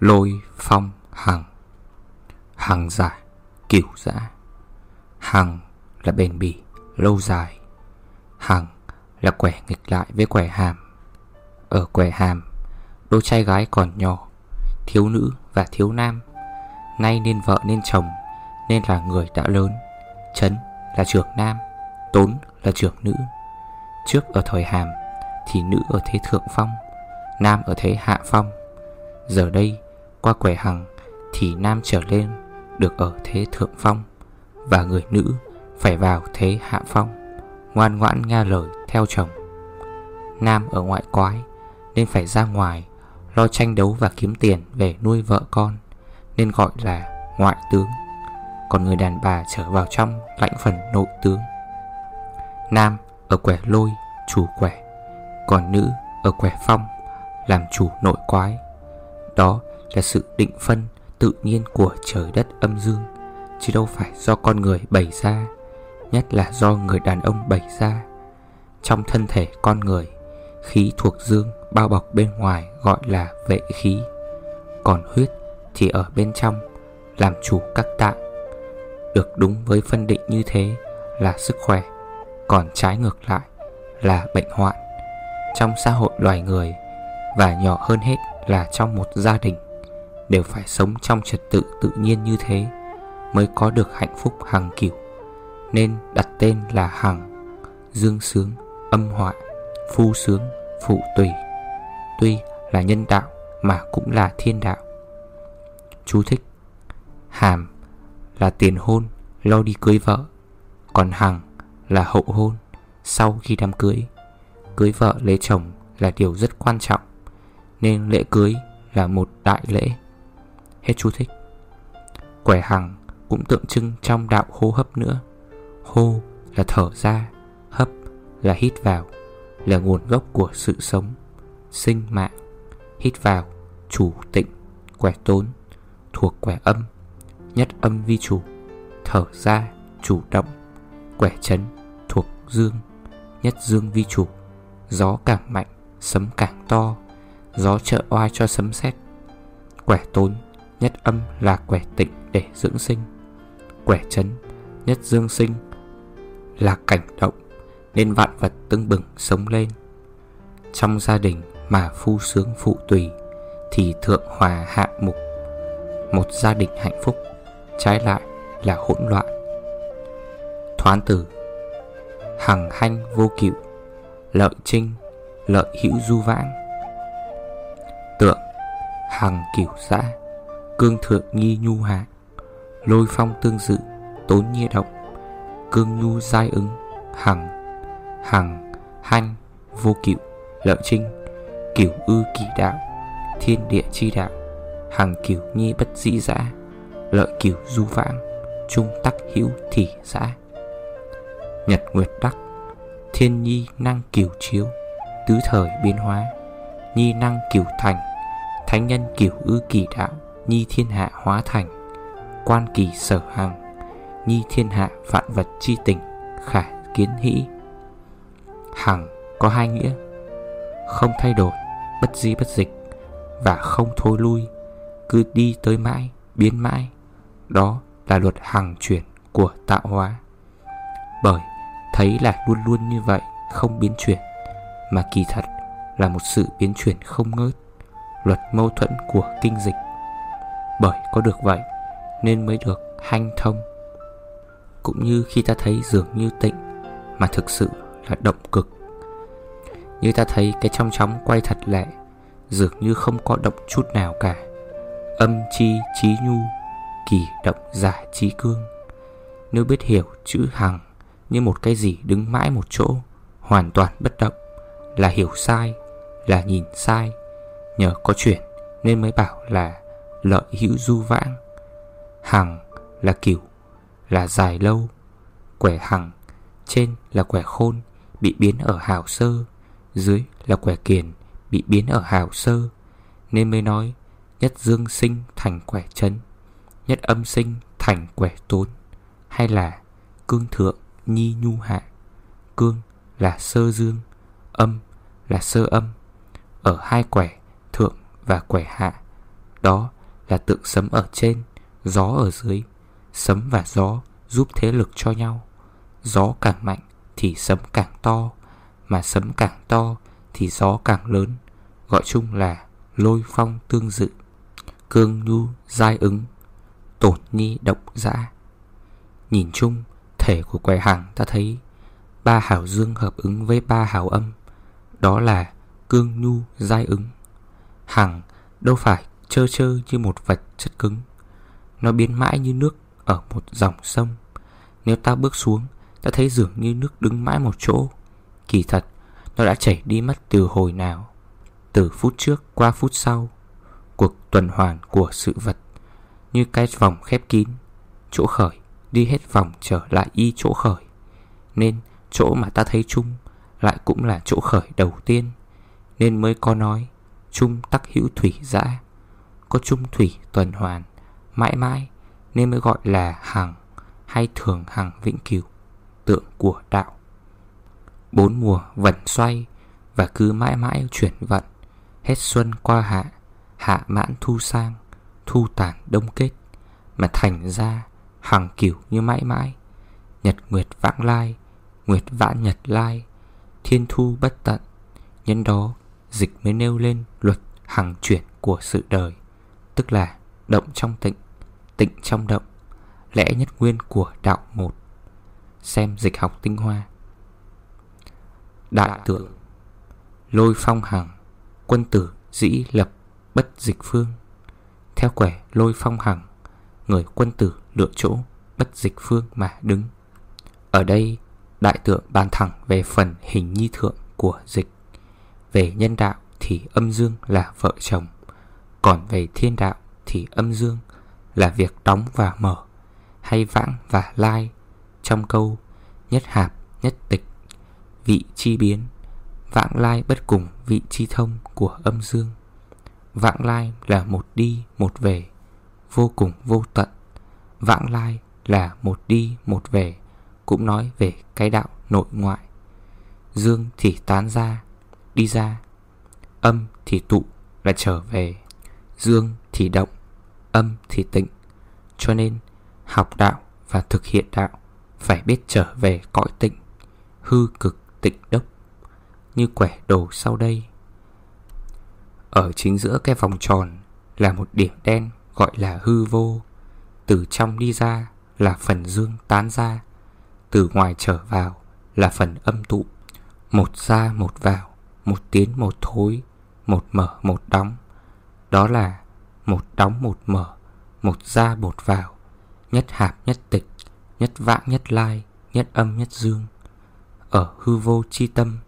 Lôi phong hằng. Hằng dài Cửu dã. Hằng là bền bỉ, Lâu dài. Hằng là quẻ nghịch lại với quẻ hàm. Ở quẻ hàm, Đôi trai gái còn nhỏ, Thiếu nữ và thiếu nam. Nay nên vợ nên chồng, Nên là người đã lớn. Trấn là trưởng nam, Tốn là trưởng nữ. Trước ở thời hàm Thì nữ ở thế thượng phong, Nam ở thế hạ phong. Giờ đây qua quẻ hằng Thì nam trở lên được ở thế thượng phong, Và người nữ phải vào thế hạ phong, Ngoan ngoãn nghe lời theo chồng. Nam ở ngoại quái Nên phải ra ngoài Lo tranh đấu và kiếm tiền về nuôi vợ con, Nên gọi là ngoại tướng. Còn người đàn bà trở vào trong lãnh phần nội tướng. Nam ở quẻ lôi, chủ quẻ, Còn nữ ở quẻ phong, làm chủ nội quái. Đó là sự định phân tự nhiên của trời đất âm dương, Chứ đâu phải do con người bày ra, Nhất là do người đàn ông bày ra. Trong thân thể con người, Khí thuộc dương bao bọc bên ngoài gọi là vệ khí, Còn huyết thì ở bên trong, Làm chủ các tạng. Được đúng với phân định như thế là sức khỏe, Còn trái ngược lại là bệnh hoạn. Trong xã hội loài người, Và nhỏ hơn hết là trong một gia đình Đều phải sống trong trật tự tự nhiên như thế Mới có được hạnh phúc hàng cửu Nên đặt tên là hằng Dương sướng, âm họa, phu sướng, phụ tùy. Tuy là nhân đạo mà cũng là thiên đạo. Chú thích Hàm là tiền hôn lo đi cưới vợ Còn hằng là hậu hôn sau khi đám cưới. Cưới vợ lấy chồng là điều rất quan trọng Nên lễ cưới là một đại lễ. Hết chú thích. Quẻ hằng cũng tượng trưng trong đạo hô hấp nữa. Hô là thở ra, Hấp là hít vào, Là nguồn gốc của sự sống, Sinh mạng. Hít vào, chủ tịnh, Quẻ tốn, thuộc quẻ âm, Nhất âm vi chủ. Thở ra, chủ động, Quẻ chấn, thuộc dương, Nhất dương vi chủ. Gió càng mạnh, Sấm càng to, Gió trợ oai cho sấm sét. Quẻ tốn Nhất âm là quẻ tịnh để dưỡng sinh. Quẻ chấn, Nhất dương sinh Là cảnh động, Nên vạn vật tưng bừng sống lên. Trong gia đình mà phu sướng phụ tùy, Thì thượng hòa hạ mục, Một gia đình hạnh phúc, Trái lại là hỗn loạn. Thoán tử, Hằng hanh vô cựu, Lợi trinh, Lợi hữu du vãng. Tượng, Hằng cửu giã. Cương thượng nghi nhu hạ, Lôi phong tương dự, Tốn nhi động, Cương nhu giai ứng, Hằng Hằng, Hanh, Vô cựu Lợi trinh Kiểu ư kỳ đạo, Thiên địa chi đạo, Hằng kiểu nhi bất dĩ dã Lợi kiểu du vãng, Trung tắc hữu thị dã Nhật Nguyệt Đắc, Thiên nhi năng kiểu chiếu, Tứ thời biến hóa, Nhi năng kiểu thành, Thánh nhân kiểu ư kỳ đạo Nhi thiên hạ hóa thành, Quan kỳ sở hằng, Nhi thiên hạ vạn vật chi tình Khả kiến hỷ Hằng có hai nghĩa, Không thay đổi, Bất di bất dịch Và không thôi lui, Cứ đi tới mãi, Biến mãi. Đó là luật hằng chuyển của tạo hóa. Bởi Thấy là luôn luôn như vậy, Không biến chuyển, Mà kỳ thật là một sự biến chuyển không ngớt. Luật mâu thuẫn của kinh dịch bởi có được vậy, Nên mới được hanh thông. Cũng như khi ta thấy dường như tịnh, Mà thực sự là động cực. Như ta thấy cái trong chóng quay thật lẹ, Dường như không có động chút nào cả. Âm chi trí nhu, Kỳ động giả trí cương. Nếu biết hiểu chữ hằng như một cái gì đứng mãi một chỗ, Hoàn toàn bất động, Là hiểu sai, Là nhìn sai, Nhờ có chuyện nên mới bảo là Lợi hữu du vãng. Hằng là kiểu, Là dài lâu. Quẻ hằng, Trên là quẻ khôn, Bị biến ở hào sơ. Dưới là quẻ kiền, Bị biến ở hào sơ. Nên mới nói, Nhất dương sinh thành quẻ chân Nhất âm sinh thành quẻ tốn. Hay là cương thượng nhi nhu hạ. Cương là sơ dương, Âm là sơ âm. Ở hai quẻ thượng và quẻ hạ, Đó là tượng sấm ở trên, Gió ở dưới. Sấm và gió giúp thế lực cho nhau. Gió càng mạnh thì sấm càng to, Mà sấm càng to thì gió càng lớn, Gọi chung là lôi phong tương dự. Cương nhu giai ứng, Tổn nhi động dã. Nhìn chung, Thể của quẻ hàng ta thấy, Ba hảo dương hợp ứng với ba hảo âm, Đó là cương nhu giai ứng. Hằng đâu phải trơ trơ như một vật chất cứng. Nó biến mãi như nước ở một dòng sông. Nếu ta bước xuống, Ta thấy dường như nước đứng mãi một chỗ. Kỳ thật, Nó đã chảy đi mất từ hồi nào? Từ phút trước, qua phút sau. Cuộc tuần hoàn của sự vật, Như cái vòng khép kín, Chỗ khởi, Đi hết vòng trở lại y chỗ khởi. Nên, chỗ mà ta thấy chung Lại cũng là chỗ khởi đầu tiên. Nên mới có nói Trung tắc hữu thủy dã có trung thủy tuần hoàn, Mãi mãi Nên mới gọi là hằng Hay thường hằng vĩnh cửu, Tượng của đạo. Bốn mùa vận xoay Và cứ mãi mãi chuyển vận, Hết xuân qua hạ Hạ mãn thu sang, Thu tàn đông kết, Mà thành ra hằng cửu như mãi mãi. Nhật nguyệt vãng lai, Nguyệt vãn nhật lai, Thiên thu bất tận, Nhân đó dịch mới nêu lên luật hằng chuyển của sự đời. Tức là động trong tịnh Tịnh trong động, Lẽ nhất nguyên của đạo một. Xem dịch học tinh hoa. Đại tượng, Lôi phong hằng Quân tử dĩ lập bất dịch phương. Theo quẻ lôi phong hằng Người quân tử lựa chỗ bất dịch phương mà đứng. Ở đây, đại tượng bàn thẳng về phần hình nhi thượng của dịch. Về nhân đạo thì âm dương là vợ chồng. Còn về thiên đạo thì âm dương là việc đóng và mở, Hay vãng và lai, Trong câu nhất hạp, nhất tịch, Vị chi biến, Vãng lai bất cùng vị chi thông của âm dương. Vãng lai là một đi, một về, Vô cùng vô tận. Vãng lai là một đi, một về, Cũng nói về cái đạo nội ngoại. Dương thì tán ra, Đi ra, Âm thì tụ là trở về. Dương thì động, Âm thì tịnh. Cho nên, học đạo và thực hiện đạo Phải biết trở về cõi tịnh, Hư cực tịnh đốc, Như quẻ đồ sau đây. Ở chính giữa cái vòng tròn Là một điểm đen gọi là hư vô. Từ trong đi ra là phần dương tán ra, Từ ngoài trở vào là phần âm tụ. Một ra, một vào, Một tiến, một thối, Một mở, một đóng. Đó là một đóng một mở, Một ra một vào, Nhất hạp, nhất tịch, Nhất vãng, nhất lai, Nhất âm, nhất dương. Ở hư vô chi tâm,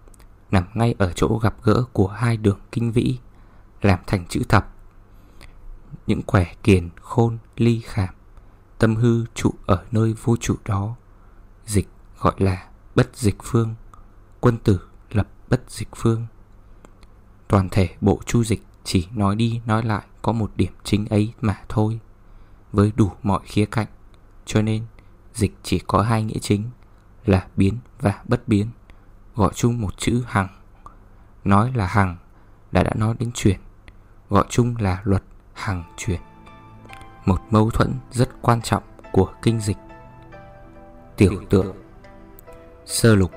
Nằm ngay ở chỗ gặp gỡ của hai đường kinh vĩ, Làm thành chữ thập. Những quẻ kiền, khôn, ly, khảm, Tâm hư trụ ở nơi vô trụ đó. Dịch gọi là bất dịch phương, Quân tử lập bất dịch phương. Toàn thể bộ chu dịch chỉ nói đi nói lại, có một điểm chính ấy mà thôi. Với đủ mọi khía cạnh, Cho nên dịch chỉ có hai nghĩa chính Là biến và bất biến. Gọi chung một chữ hằng. Nói là hằng đã đã nói đến chuyển, Gọi chung là luật hằng chuyển. Một mâu thuẫn rất quan trọng của kinh dịch. Tiểu tượng. Sơ lục.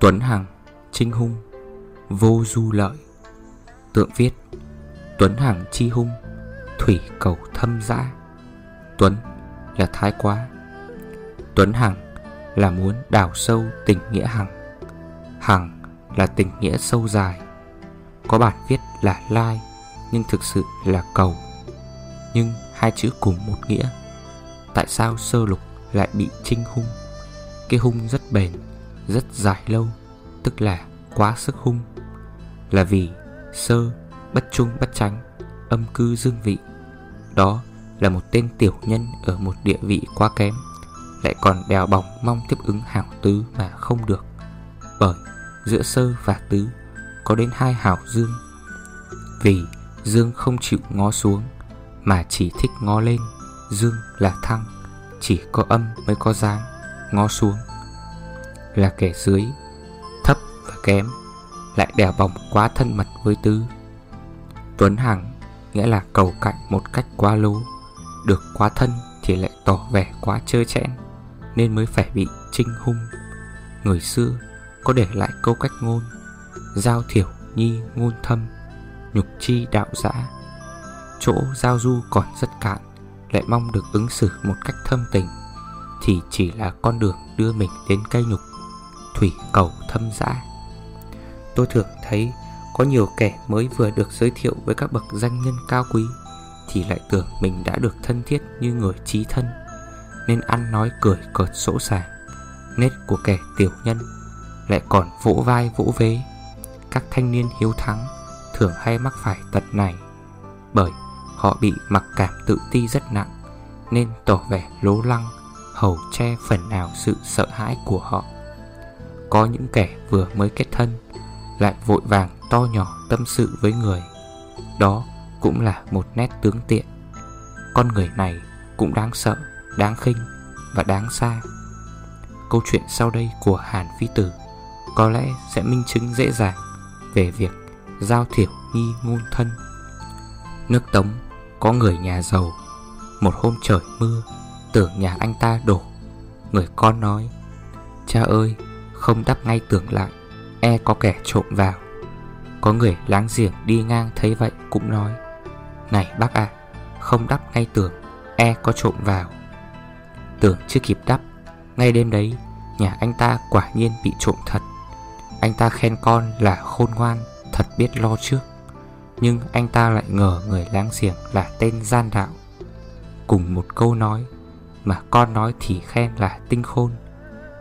Tuấn Hằng, Trinh hung, Vô du lợi. Tượng viết, Tuấn Hằng chi hung, Thủy cầu thâm dã. Tuấn, là thái quá. Tuấn Hằng là muốn đào sâu tình nghĩa Hằng. Hằng là tình nghĩa sâu dài. Có bản viết là lai, Nhưng thực sự là cầu. Nhưng hai chữ cùng một nghĩa. Tại sao sơ lục lại bị trinh hung? Cái hung rất bền, Rất dài lâu, Tức là quá sức hung. Là vì sơ, bất trung, bất tránh Âm cư dương vị. Đó là một tên tiểu nhân Ở một địa vị quá kém, Lại còn bèo bỏng mong tiếp ứng hảo tứ Mà không được. Bởi giữa sơ và tứ Có đến hai hảo dương. Vì dương không chịu ngó xuống, Mà chỉ thích ngó lên, Dương là thăng, Chỉ có âm mới có dáng Ngó xuống. Là kẻ dưới, Thấp và kém lại đè vòng quá thân mật với Tứ Tuấn Hằng, Nghĩa là cầu cạnh một cách quá lố Được quá thân thì lại tỏ vẻ quá trơ trẽn Nên mới phải bị trinh hung. Người xưa có để lại câu cách ngôn, Giao thiểu nhi ngôn thâm, Nhục chi đạo giã Chỗ giao du còn rất cạn, Lại mong được ứng xử một cách thâm tình, Thì chỉ là con đường đưa mình đến cây nhục Thủy cầu thâm dã. Tôi thường thấy có nhiều kẻ mới vừa được giới thiệu với các bậc danh nhân cao quý, Thì lại tưởng mình đã được thân thiết như người trí thân, Nên ăn nói cười cợt sỗ sàng Nét của kẻ tiểu nhân Lại còn vỗ vai vỗ vế. Các thanh niên hiếu thắng Thường hay mắc phải tật này, Bởi họ bị mặc cảm tự ti rất nặng, Nên tỏ vẻ lố lăng, Hầu che phần nào sự sợ hãi của họ. Có những kẻ vừa mới kết thân lại vội vàng to nhỏ tâm sự với người. Đó cũng là một nét tướng tiện. Con người này cũng đáng sợ, đáng khinh và đáng xa. Câu chuyện sau đây của Hàn Phi Tử Có lẽ sẽ minh chứng dễ dàng Về việc giao thiểu nghi ngôn thân. Nước Tống có người nhà giàu. Một hôm trời mưa Tưởng nhà anh ta đổ. Người con nói Cha ơi không đắp ngay tưởng lại. E có kẻ trộm vào. Có người láng giềng đi ngang thấy vậy cũng nói Này bác ạ à, Không đắp ngay tường E có trộm vào. Tường chưa kịp đắp Ngay đêm đấy Nhà anh ta quả nhiên bị trộm thật. Anh ta khen con là khôn ngoan Thật biết lo trước. Nhưng anh ta lại ngờ người láng giềng là tên gian đạo. Cùng một câu nói Mà con nói thì khen là tinh khôn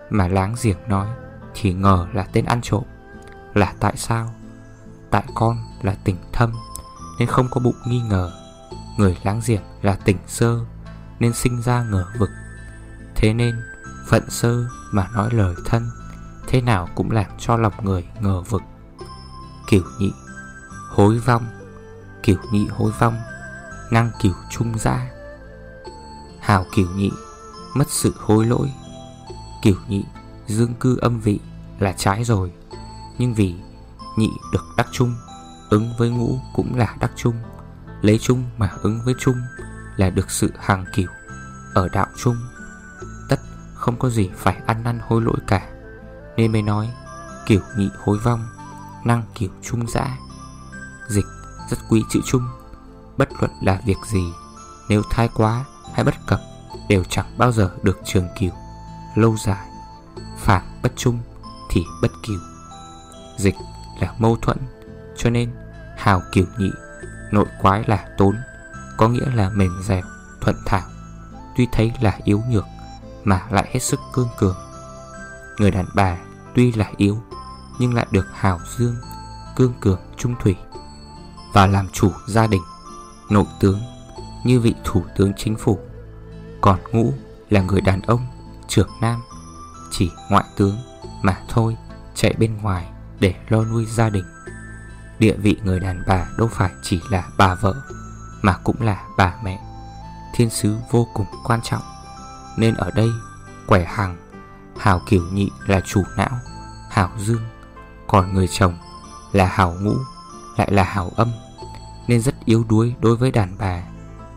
Mà láng giềng nói thì ngờ là tên ăn trộm. Là tại sao? Tại con là tỉnh thâm, Nên không có bụng nghi ngờ. Người láng giềng là tỉnh sơ, Nên sinh ra ngờ vực. Thế nên, phận sơ mà nói lời thân, Thế nào cũng làm cho lòng người ngờ vực. Kiểu nhị, Hối vong. Kiểu nhị hối vong, Năng kiểu trung dã. Hào kiểu nhị, Mất sự hối lỗi. Kiểu nhị Dương cư âm vị là trái rồi. Nhưng vì nhị được đắc chung, Ứng với ngũ cũng là đắc chung, Lấy chung mà ứng với chung Là được sự hàng kiểu Ở đạo chung. Tất không có gì phải ăn năn hối lỗi cả. Nên mới nói, Kiểu nhị hối vong, Năng kiểu chung dã. Dịch rất quý chữ chung. Bất luận là việc gì, Nếu thái quá hay bất cập, Đều chẳng bao giờ được trường kiểu, Lâu dài. Phản bất chung thì bất kiều. Dịch là mâu thuẫn Cho nên hào kiểu nhị Nội quái là tốn Có nghĩa là mềm dẻo, thuận thảo Tuy thấy là yếu nhược Mà lại hết sức cương cường. Người đàn bà tuy là yếu Nhưng lại được hào dương Cương cường trung thủy Và làm chủ gia đình Nội tướng Như vị thủ tướng chính phủ. Còn ngũ là người đàn ông Trưởng nam chỉ ngoại tướng mà thôi, Chạy bên ngoài để lo nuôi gia đình. Địa vị người đàn bà đâu phải chỉ là bà vợ, Mà cũng là bà mẹ. Thiên sứ vô cùng quan trọng, Nên ở đây, Quẻ hằng, Hào kiểu nhị là chủ não, Hào dương, Còn người chồng là hào ngũ, Lại là hào âm, Nên rất yếu đuối đối với đàn bà.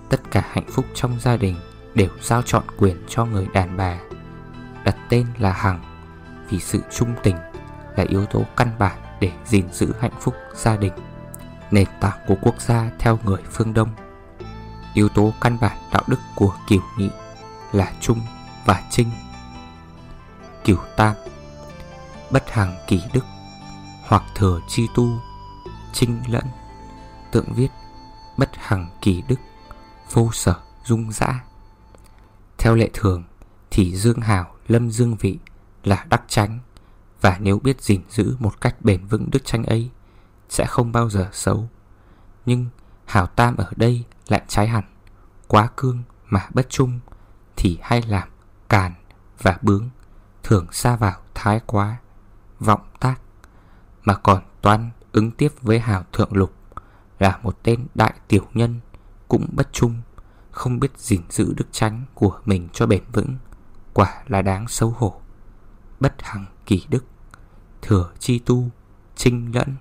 Tất cả hạnh phúc trong gia đình Đều giao chọn quyền cho người đàn bà. Đặt tên là Hằng Vì sự trung tình là yếu tố căn bản để gìn giữ hạnh phúc gia đình, nền tảng của quốc gia theo người phương Đông. Yếu tố căn bản đạo đức của kiểu nhị là trung và trinh. Kiểu tam Bất hằng kỳ đức Hoặc thừa chi tu Trinh lẫn Tượng viết Bất hằng kỳ đức Vô sở dung dã Theo lệ thường Thì Dương Hào Lâm Dương Vị Là đắc tránh và nếu biết gìn giữ một cách bền vững đức tranh ấy, Sẽ không bao giờ xấu. Nhưng Hảo Tam ở đây lại trái hẳn. Quá cương mà bất trung, Thì hay làm càn và bướng, Thường xa vào thái quá, Vọng tác. Mà còn toan ứng tiếp với Hảo Thượng Lục, Là một tên đại tiểu nhân, Cũng bất trung, Không biết gìn giữ đức tránh của mình cho bền vững. Quả là đáng xấu hổ. Bất hằng kỳ đức, thừa chi tu, Trinh lẫn.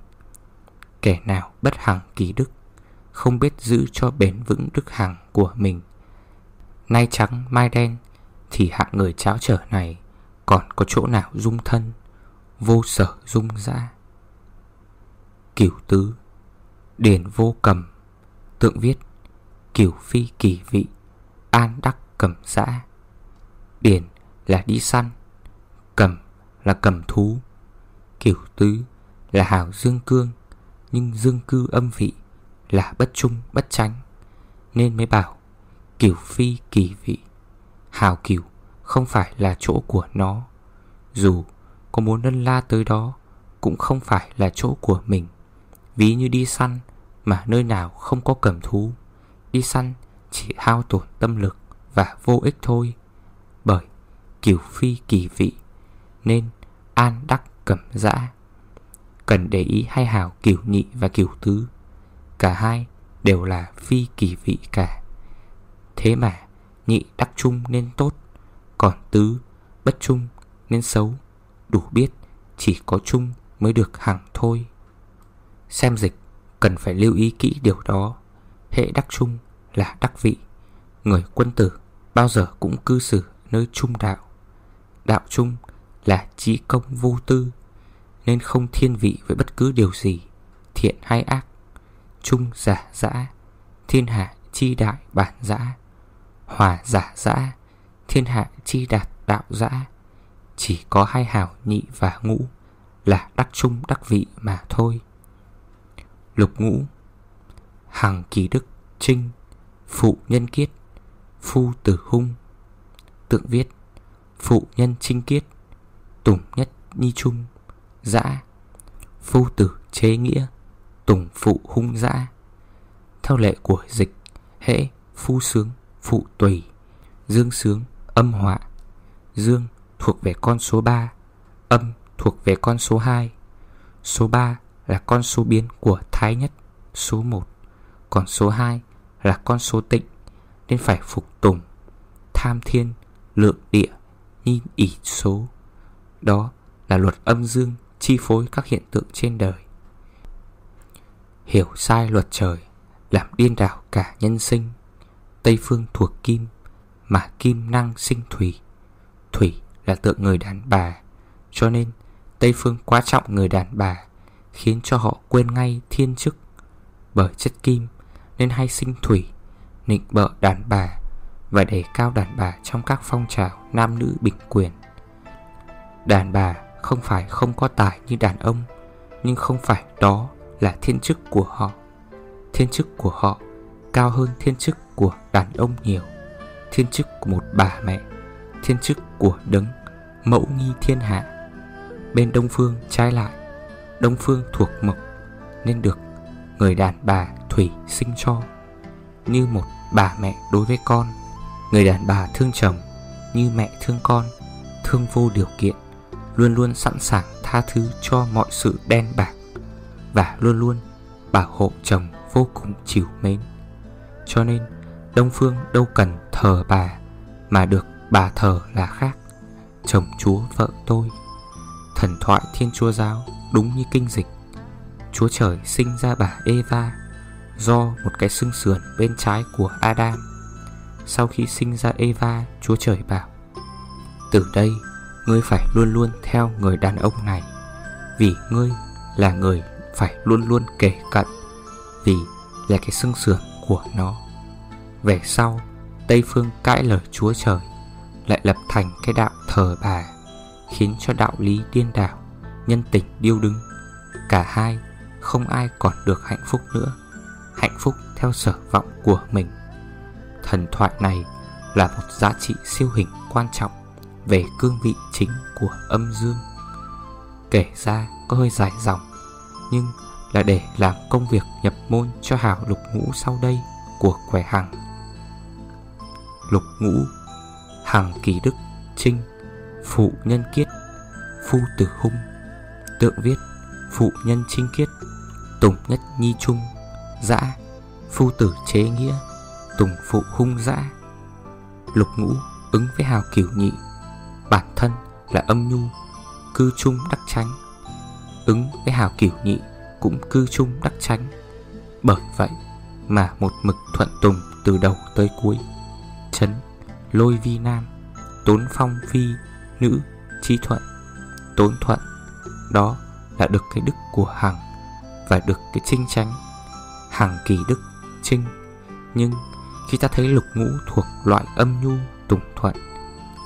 Kẻ nào bất hằng kỳ đức, không biết giữ cho bền vững đức hằng của mình. Nay trắng, mai đen, Thì hạng người cháo trở này Còn có chỗ nào dung thân, Vô sở dung dã? Cửu tứ Điển vô cầm, Tượng viết, Cửu phi kỳ vị, An đắc cầm dã. Điển là đi săn, Cầm là cầm thú. Kiểu tứ là hào dương cương, Nhưng dương cư âm vị Là bất trung, bất tránh Nên mới bảo, kiểu phi kỳ vị, Hào kiểu không phải là chỗ của nó. Dù có muốn lân la tới đó, Cũng không phải là chỗ của mình. Ví như đi săn Mà nơi nào không có cầm thú, Đi săn chỉ hao tổn tâm lực Và vô ích thôi kiều phi kỳ vị, Nên an đắc cẩm dã, Cần để ý hai hào kiều nhị và kiều tứ Cả hai đều là phi kỳ vị cả. Thế mà nhị đắc trung nên tốt, Còn tứ bất trung nên xấu. Đủ biết chỉ có trung mới được hẳn thôi. Xem dịch, cần phải lưu ý kỹ điều đó. Hệ đắc trung là đắc vị, Người quân tử, bao giờ cũng cư xử nơi trung đạo. Đạo trung là trí công vô tư, Nên không thiên vị với bất cứ điều gì, Thiện hay ác Trung giả dã, Thiên hạ chi đại bản dã, Hòa giả dã, Thiên hạ chi đạt đạo dã. Chỉ có hai hào nhị và ngũ Là đắc trung đắc vị mà thôi. Lục ngũ, Hằng kỳ đức trinh, Phụ nhân kiết, Phu tử hung. Tượng viết Phụ nhân trinh kiết Tùng nhất nhi trung Dã Phu tử chế nghĩa Tùng phụ hung dã. Theo lệ của dịch Hễ phu sướng Phụ tùy Dương sướng âm họa. Dương thuộc về con số 3 Âm thuộc về con số 2 Số 3 là con số biến của thái nhất Số 1 Còn số 2 là con số tịnh Nên phải phục tùng Tham thiên, lượng địa, nhìn ỷ số. Đó là luật âm dương chi phối các hiện tượng trên đời. Hiểu sai luật trời, Làm điên đảo cả nhân sinh. Tây phương thuộc kim, Mà kim năng sinh thủy. Thủy là tượng người đàn bà, Cho nên Tây phương quá trọng người đàn bà, Khiến cho họ quên ngay thiên chức. Bởi chất kim, Nên hay sinh thủy, Nịnh bợ đàn bà. Và đề cao đàn bà trong các phong trào Nam nữ bình quyền. Đàn bà không phải không có tài như đàn ông, Nhưng không phải đó là thiên chức của họ. Thiên chức của họ cao hơn thiên chức của đàn ông nhiều. Thiên chức của một bà mẹ, Thiên chức của đấng Mẫu nghi thiên hạ. Bên Đông Phương trái lại, Đông Phương thuộc mộc, Nên được người đàn bà Thủy sinh cho, Như một bà mẹ đối với con. Người đàn bà thương chồng Như mẹ thương con, Thương vô điều kiện, Luôn luôn sẵn sàng tha thứ cho mọi sự đen bạc Và luôn luôn bảo hộ chồng vô cùng chiều mến. Cho nên, Đông Phương đâu cần thờ bà, Mà được bà thờ là khác. Chồng chúa vợ tôi, Thần thoại thiên chúa giáo Đúng như kinh dịch. Chúa trời sinh ra bà Eva Do một cái xương sườn bên trái của Adam. Sau khi sinh ra Eva, Chúa trời bảo, Từ đây, Ngươi phải luôn luôn theo người đàn ông này, Vì ngươi là người phải luôn luôn kể cận, Vì là cái xương sườn của nó. Về sau, Tây Phương cãi lời Chúa Trời, Lại lập thành cái đạo thờ bà, Khiến cho đạo lý điên đảo, Nhân tình điêu đứng. Cả hai, không ai còn được hạnh phúc nữa. Hạnh phúc theo sở vọng của mình. Thần thoại này là một giá trị siêu hình quan trọng Về cương vị chính của âm dương. Kể ra có hơi dài dòng, Nhưng là để làm công việc nhập môn cho hào lục ngũ sau đây của quẻ hằng. Lục ngũ, Hằng kỳ đức Trinh, Phụ nhân kiết, Phu tử hung, Tượng viết Phụ nhân trinh kiết, Tùng nhất nhi trung, Dã Phu tử chế nghĩa. Tùng phụ hung dã. Lục ngũ ứng với hào kiểu nhị. Bản thân là âm nhu, Cư trung đắc tránh Ứng với hào kiểu nhị Cũng cư trung đắc tránh Bởi vậy Mà một mực thuận tùng từ đầu tới cuối. Chấn, Lôi vi nam, Tốn phong vi Nữ, Chi thuận, Tốn thuận. Đó là được cái đức của Hằng Và được cái trinh tránh Hằng kỳ đức Trinh Nhưng khi ta thấy lục ngũ thuộc loại âm nhu tùng thuận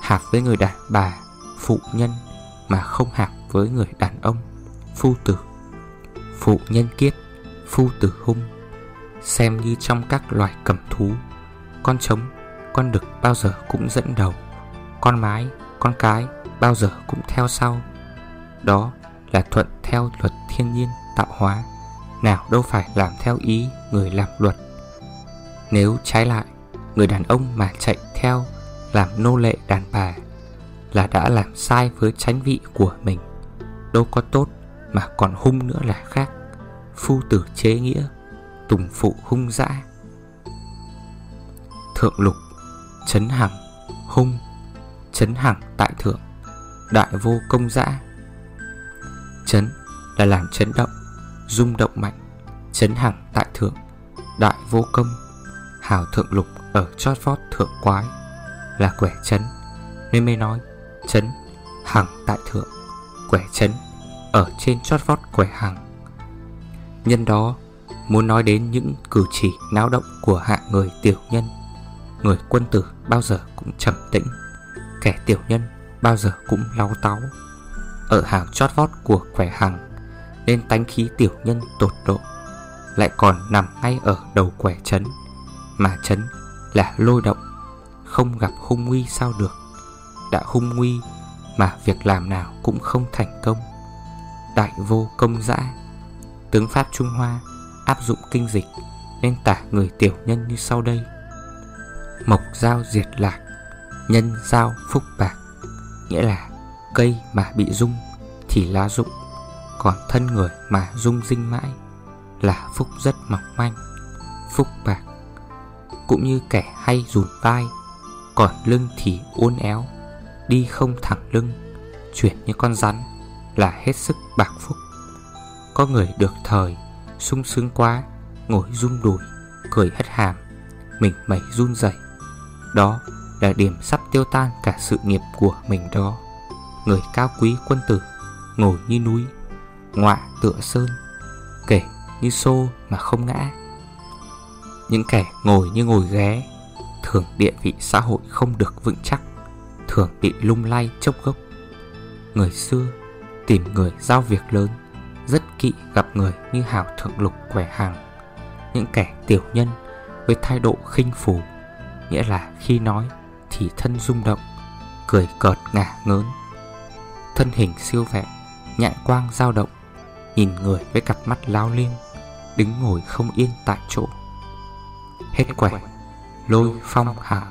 Hạc với người đàn bà Phụ nhân Mà không hạc với người đàn ông Phu tử Phụ nhân kiết Phu tử hung Xem như trong các loài cầm thú Con trống, con đực bao giờ cũng dẫn đầu Con mái, con cái bao giờ cũng theo sau. Đó là thuận theo luật thiên nhiên tạo hóa Nào đâu phải làm theo ý người làm luật. Nếu trái lại, Người đàn ông mà chạy theo Làm nô lệ đàn bà Là đã làm sai với chánh vị của mình, Đâu có tốt Mà còn hung nữa là khác. Phu tử chế nghĩa, Tùng phụ hung dã. Thượng lục, Chấn hằng, Hung, Chấn hằng tại thượng, Đại vô công dã. Chấn là làm chấn động, rung động mạnh, Chấn hằng tại thượng, Đại vô công. Hào thượng lục ở chót vót thượng quái, Là quẻ chấn. Nên mới nói, chấn hằng tại thượng, Quẻ chấn ở trên chót vót quẻ hằng. Nhân đó muốn nói đến những cử chỉ náo động của hạ người tiểu nhân. Người quân tử bao giờ cũng trầm tĩnh, Kẻ tiểu nhân bao giờ cũng lau táo. Ở hàng chót vót của quẻ hằng, Nên tánh khí tiểu nhân tột độ Lại còn nằm ngay ở đầu quẻ chấn. Mà chấn là lôi động, Không gặp hung nguy sao được. Đã hung nguy mà việc làm nào cũng không thành công. Đại vô công dã, Tướng Pháp Trung Hoa áp dụng kinh dịch Nên tả người tiểu nhân như sau đây. Mộc giao diệt lạc, Nhân giao phúc bạc, Nghĩa là cây mà bị rung thì lá rụng, Còn thân người mà rung rinh mãi Là phúc rất mỏng manh, Phúc bạc cũng như kẻ hay rùn vai Còn lưng thì uốn éo, Đi không thẳng lưng, Chuyển như con rắn Là hết sức bạc phúc. Có người được thời sung sướng quá, Ngồi rung đùi Cười hất hàm, Mình mẩy run rẩy. Đó là điểm sắp tiêu tan cả sự nghiệp của mình đó. Người cao quý quân tử Ngồi như núi, Ngọa tựa sơn, Kể như xô mà không ngã. Những kẻ ngồi như ngồi ghé Thường địa vị xã hội không được vững chắc, Thường bị lung lay chốc gốc. Người xưa tìm người giao việc lớn, rất kỵ gặp người như hào thượng lục quẻ hàng. Những kẻ tiểu nhân với thái độ khinh phù, Nghĩa là khi nói thì thân rung động, Cười cợt ngả ngớn. Thân hình siêu vẹn Nhạn quang dao động, Nhìn người với cặp mắt lao liêm Đứng ngồi không yên tại chỗ. Hết quẻ. Lôi phong hào